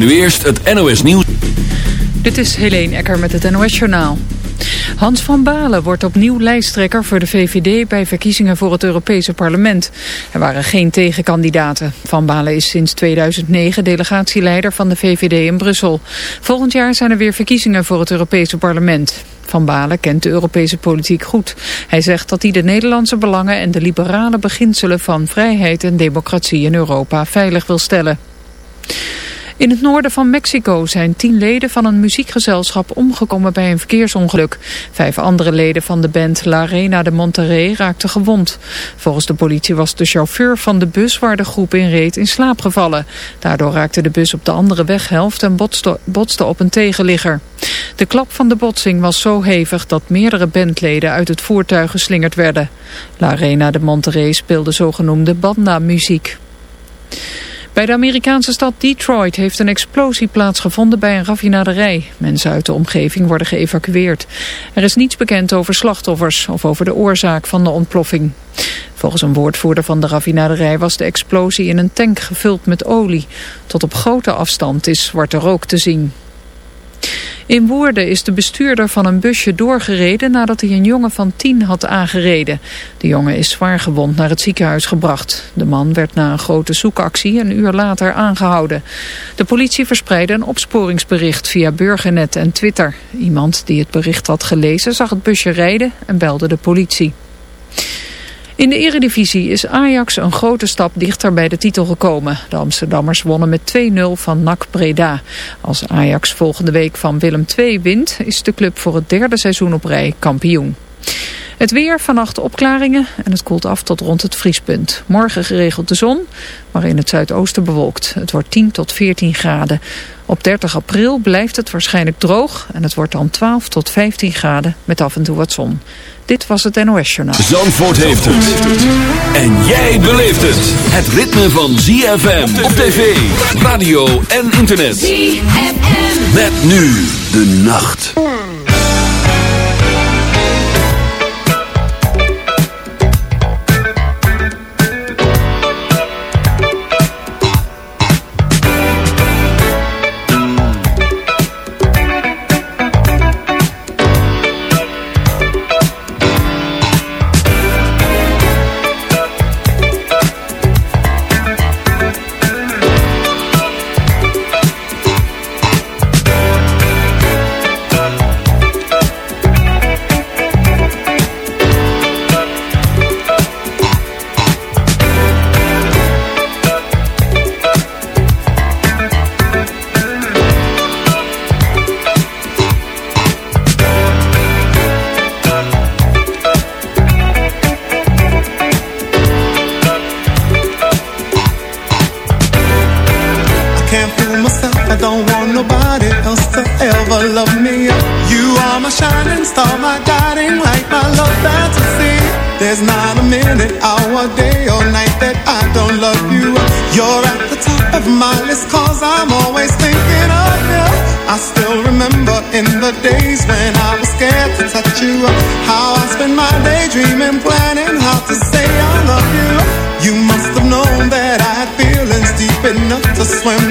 nu eerst het NOS Nieuws. Dit is Helene Ecker met het NOS Journaal. Hans van Balen wordt opnieuw lijsttrekker voor de VVD bij verkiezingen voor het Europese parlement. Er waren geen tegenkandidaten. Van Balen is sinds 2009 delegatieleider van de VVD in Brussel. Volgend jaar zijn er weer verkiezingen voor het Europese parlement. Van Balen kent de Europese politiek goed. Hij zegt dat hij de Nederlandse belangen en de liberale beginselen van vrijheid en democratie in Europa veilig wil stellen. In het noorden van Mexico zijn tien leden van een muziekgezelschap omgekomen bij een verkeersongeluk. Vijf andere leden van de band La Reina de Monterrey raakten gewond. Volgens de politie was de chauffeur van de bus waar de groep in reed in slaap gevallen. Daardoor raakte de bus op de andere weghelft en botste, botste op een tegenligger. De klap van de botsing was zo hevig dat meerdere bandleden uit het voertuig geslingerd werden. La Reina de Monterrey speelde zogenoemde banda-muziek. Bij de Amerikaanse stad Detroit heeft een explosie plaatsgevonden bij een raffinaderij. Mensen uit de omgeving worden geëvacueerd. Er is niets bekend over slachtoffers of over de oorzaak van de ontploffing. Volgens een woordvoerder van de raffinaderij was de explosie in een tank gevuld met olie. Tot op grote afstand is zwarte rook te zien. In Woerden is de bestuurder van een busje doorgereden nadat hij een jongen van tien had aangereden. De jongen is zwaar gewond naar het ziekenhuis gebracht. De man werd na een grote zoekactie een uur later aangehouden. De politie verspreidde een opsporingsbericht via Burgernet en Twitter. Iemand die het bericht had gelezen zag het busje rijden en belde de politie. In de eredivisie is Ajax een grote stap dichter bij de titel gekomen. De Amsterdammers wonnen met 2-0 van NAC Breda. Als Ajax volgende week van Willem II wint, is de club voor het derde seizoen op rij kampioen. Het weer, vannacht opklaringen en het koelt af tot rond het vriespunt. Morgen geregeld de zon, maar in het zuidoosten bewolkt. Het wordt 10 tot 14 graden. Op 30 april blijft het waarschijnlijk droog en het wordt dan 12 tot 15 graden met af en toe wat zon. Dit was het NOS Journaal. Zandvoort heeft het. En jij beleeft het. Het ritme van ZFM op tv, radio en internet. ZFM. Met nu de nacht.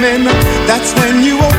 Woke when you looked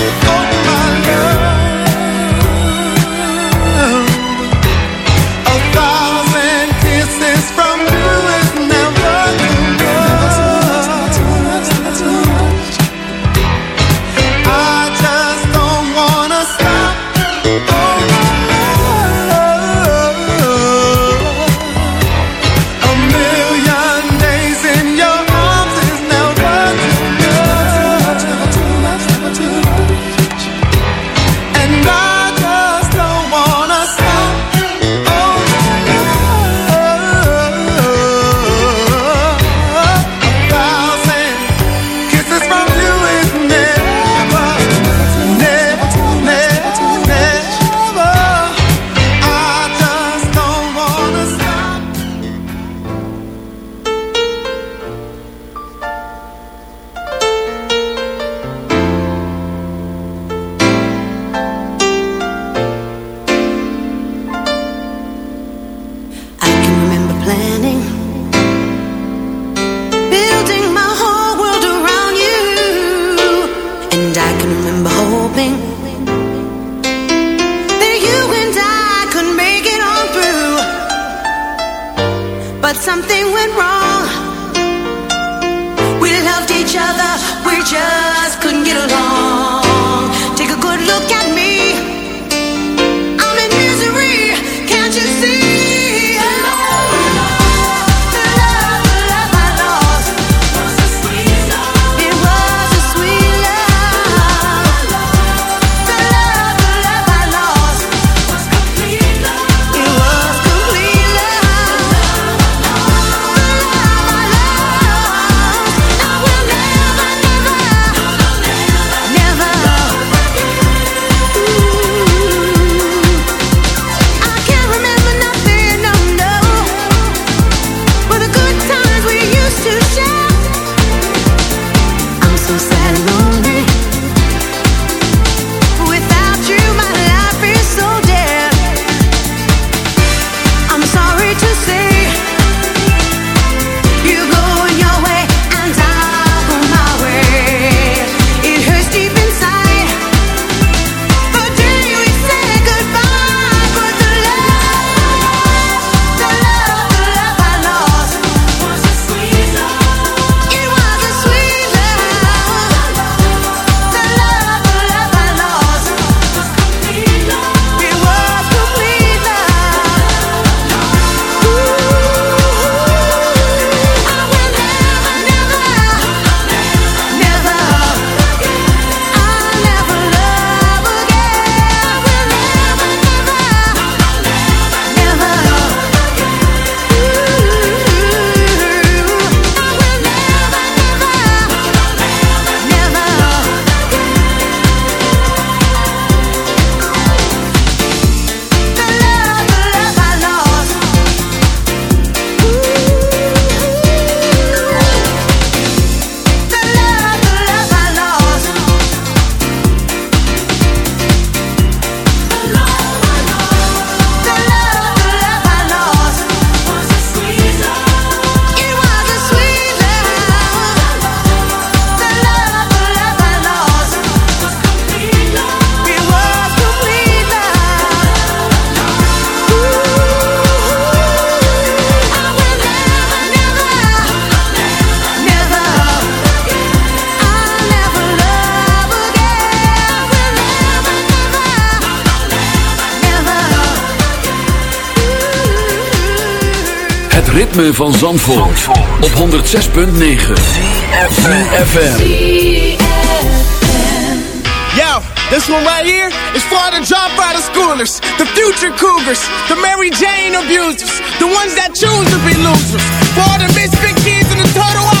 Van Zandvoort, op 106.9 CFFM Yo, this one right here is for the dropout of schoolers, the future cougars, the Mary Jane abusers, the ones that choose to be losers, for the misfit kids and the total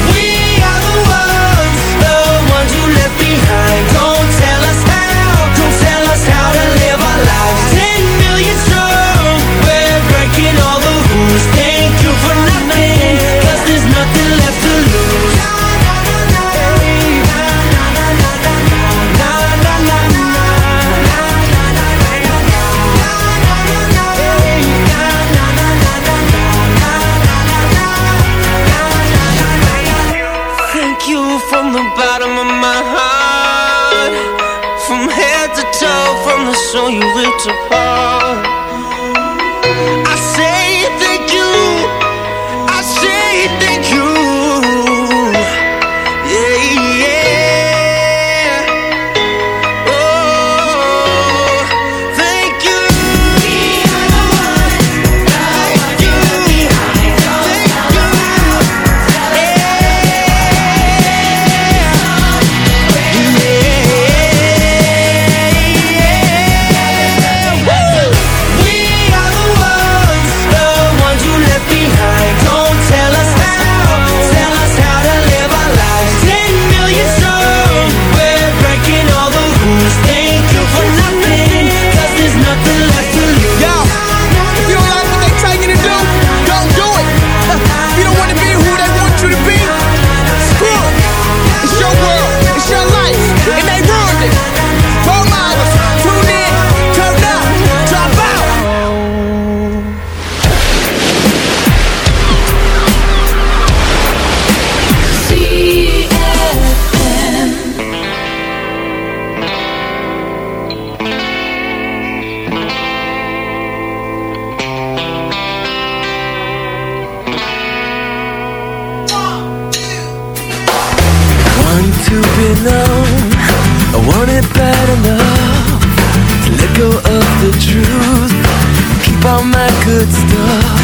Good stuff.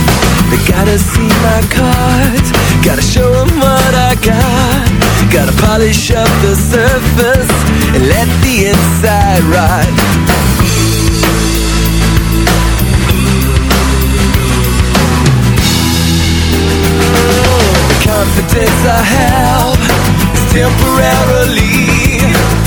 They gotta see my cards, gotta show 'em what I got. Gotta polish up the surface and let the inside rot. The confidence I have is temporarily.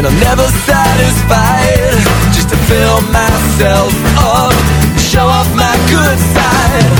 And I'm never satisfied. Just to fill myself up Show off my good side.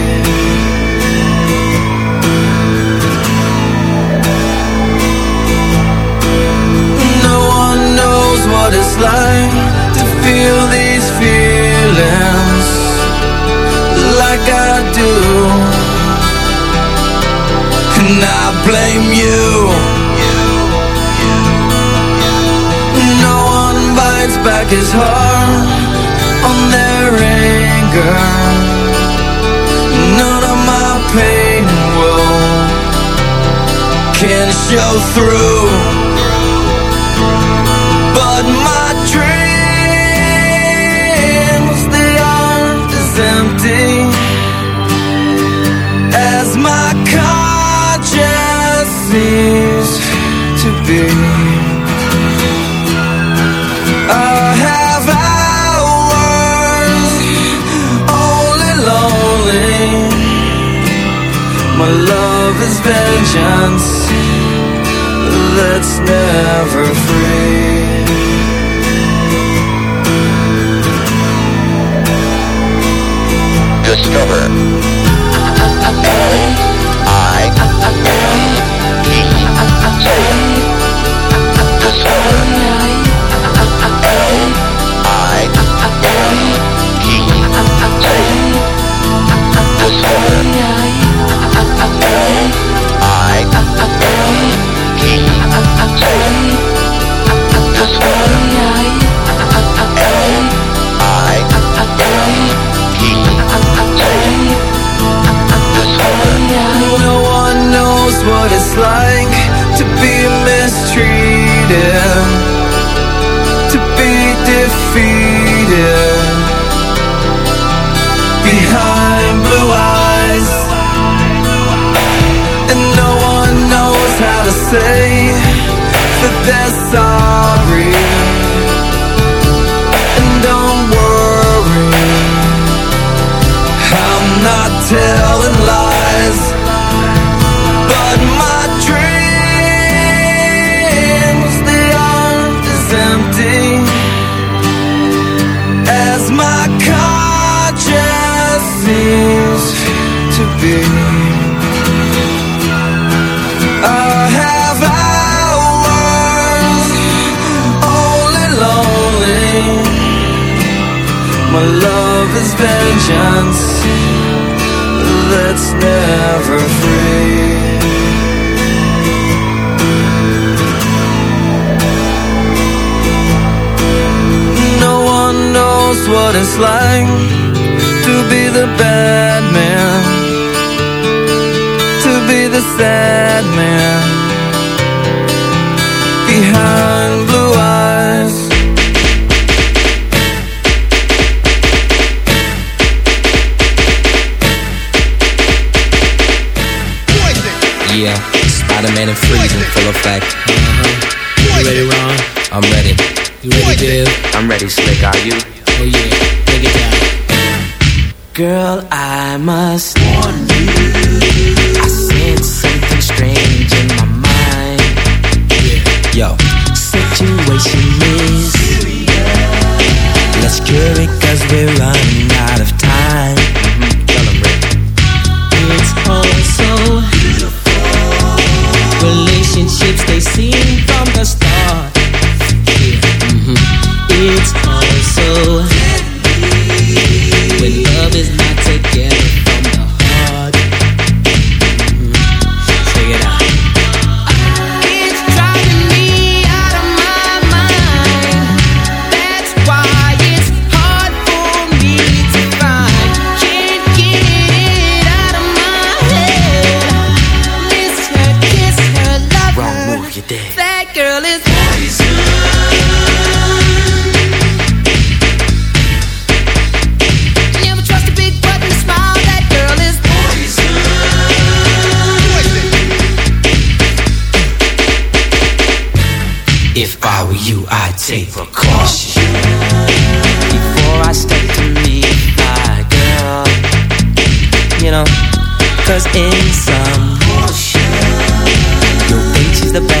Like to feel these feelings like I do. And I blame you. No one bites back his heart on their anger. None of my pain will can show through. Conscience seems to be. Uh, I have hours only lonely. My love is vengeance that's never free. Discover. I. Discover. I. Freeze in full effect. Uh-huh. You ready, Ron? I'm ready. You ready, Biv? I'm ready, Slick. Are you? Oh yeah, take it down. Girl, I must warn you. I sense something strange in my mind. Yo, Situation is Let's cure it cause we're running out of time. Mm-hmm. tell 'em, Rick. It's all Relationships they seem from the start. Yeah, mm-hmm. It's all so When cause in some. You'll think she's the best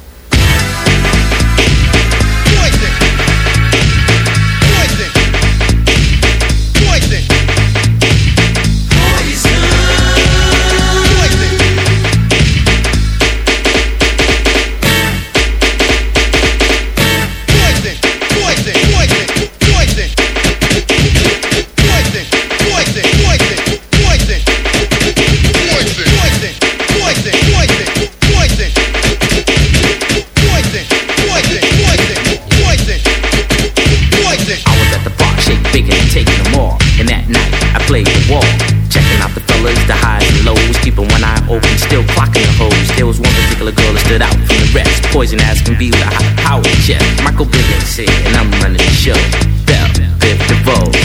Oh, open, still clocking the hoes. There was one particular girl that stood out from the rest. Poison ass can be with a high power chest. Michael Bivins here, and I'm running the show. Bell, Biv DeVoe.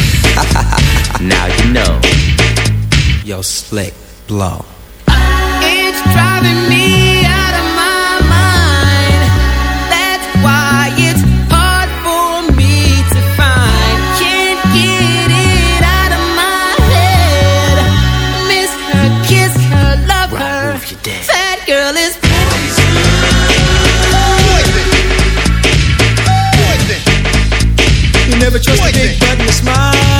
now you know. Yo, slick, blow. Never trust a big button to smile.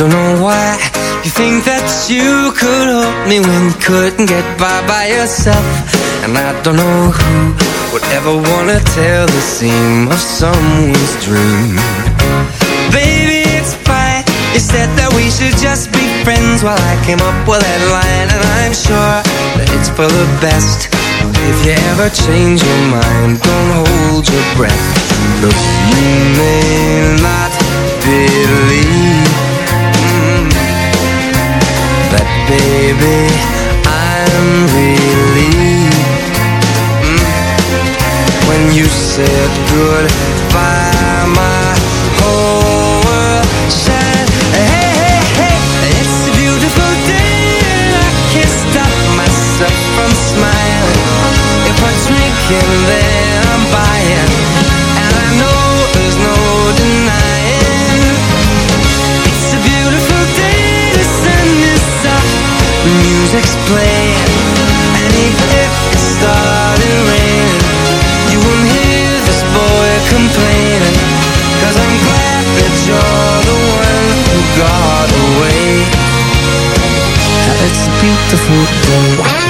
Don't know why you think that you could help me when you couldn't get by by yourself. And I don't know who would ever wanna tell the seam of someone's dream. Baby. You said that we should just be friends while I came up with that line, and I'm sure that it's for the best. If you ever change your mind, don't hold your breath. Look, you may not believe mm, that, baby, I'm relieved mm, when you said goodbye. My and I know there's no denying. It's a beautiful day, music's playing, and even if you won't hear this boy I'm glad that you're the one who got away. It's a beautiful day.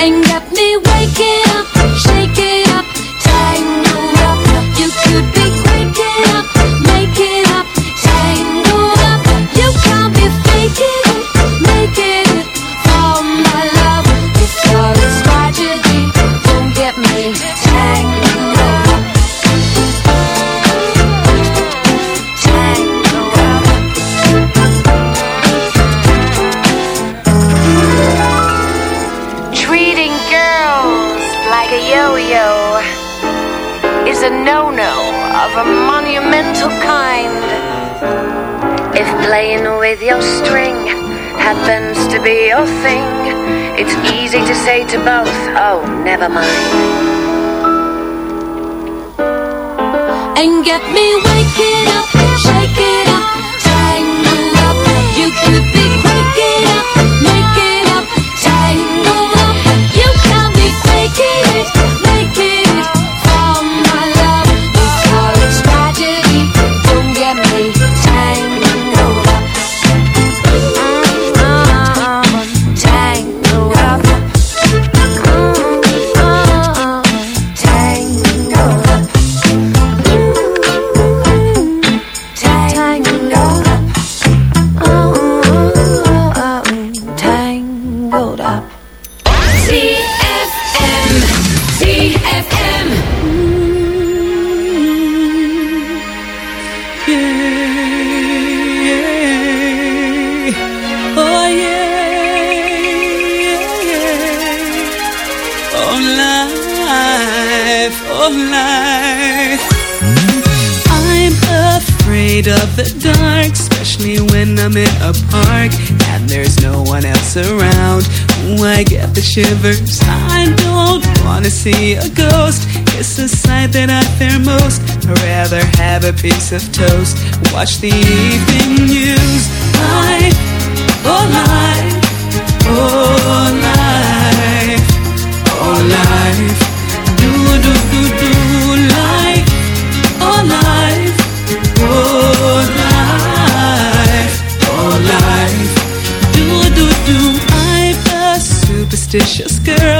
and get me waking up, shaking up, up. You could never. And get me ghost. It's the sight that I fear most. I'd rather have a piece of toast. Watch the evening news. Life, oh life. oh life, oh life, do do do do life, oh life, oh life, oh life, do do do. I'm a superstitious girl.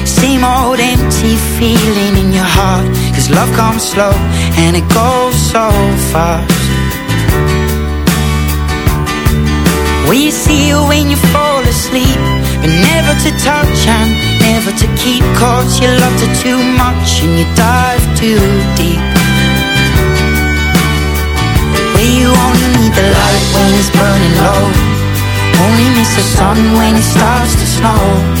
Same old empty feeling in your heart. Cause love comes slow and it goes so fast. Will you see her when you fall asleep But never to touch and never to keep. Cause you loved her too much and you dive too deep. Where you only need the light when it's burning low. Only miss the sun when it starts to snow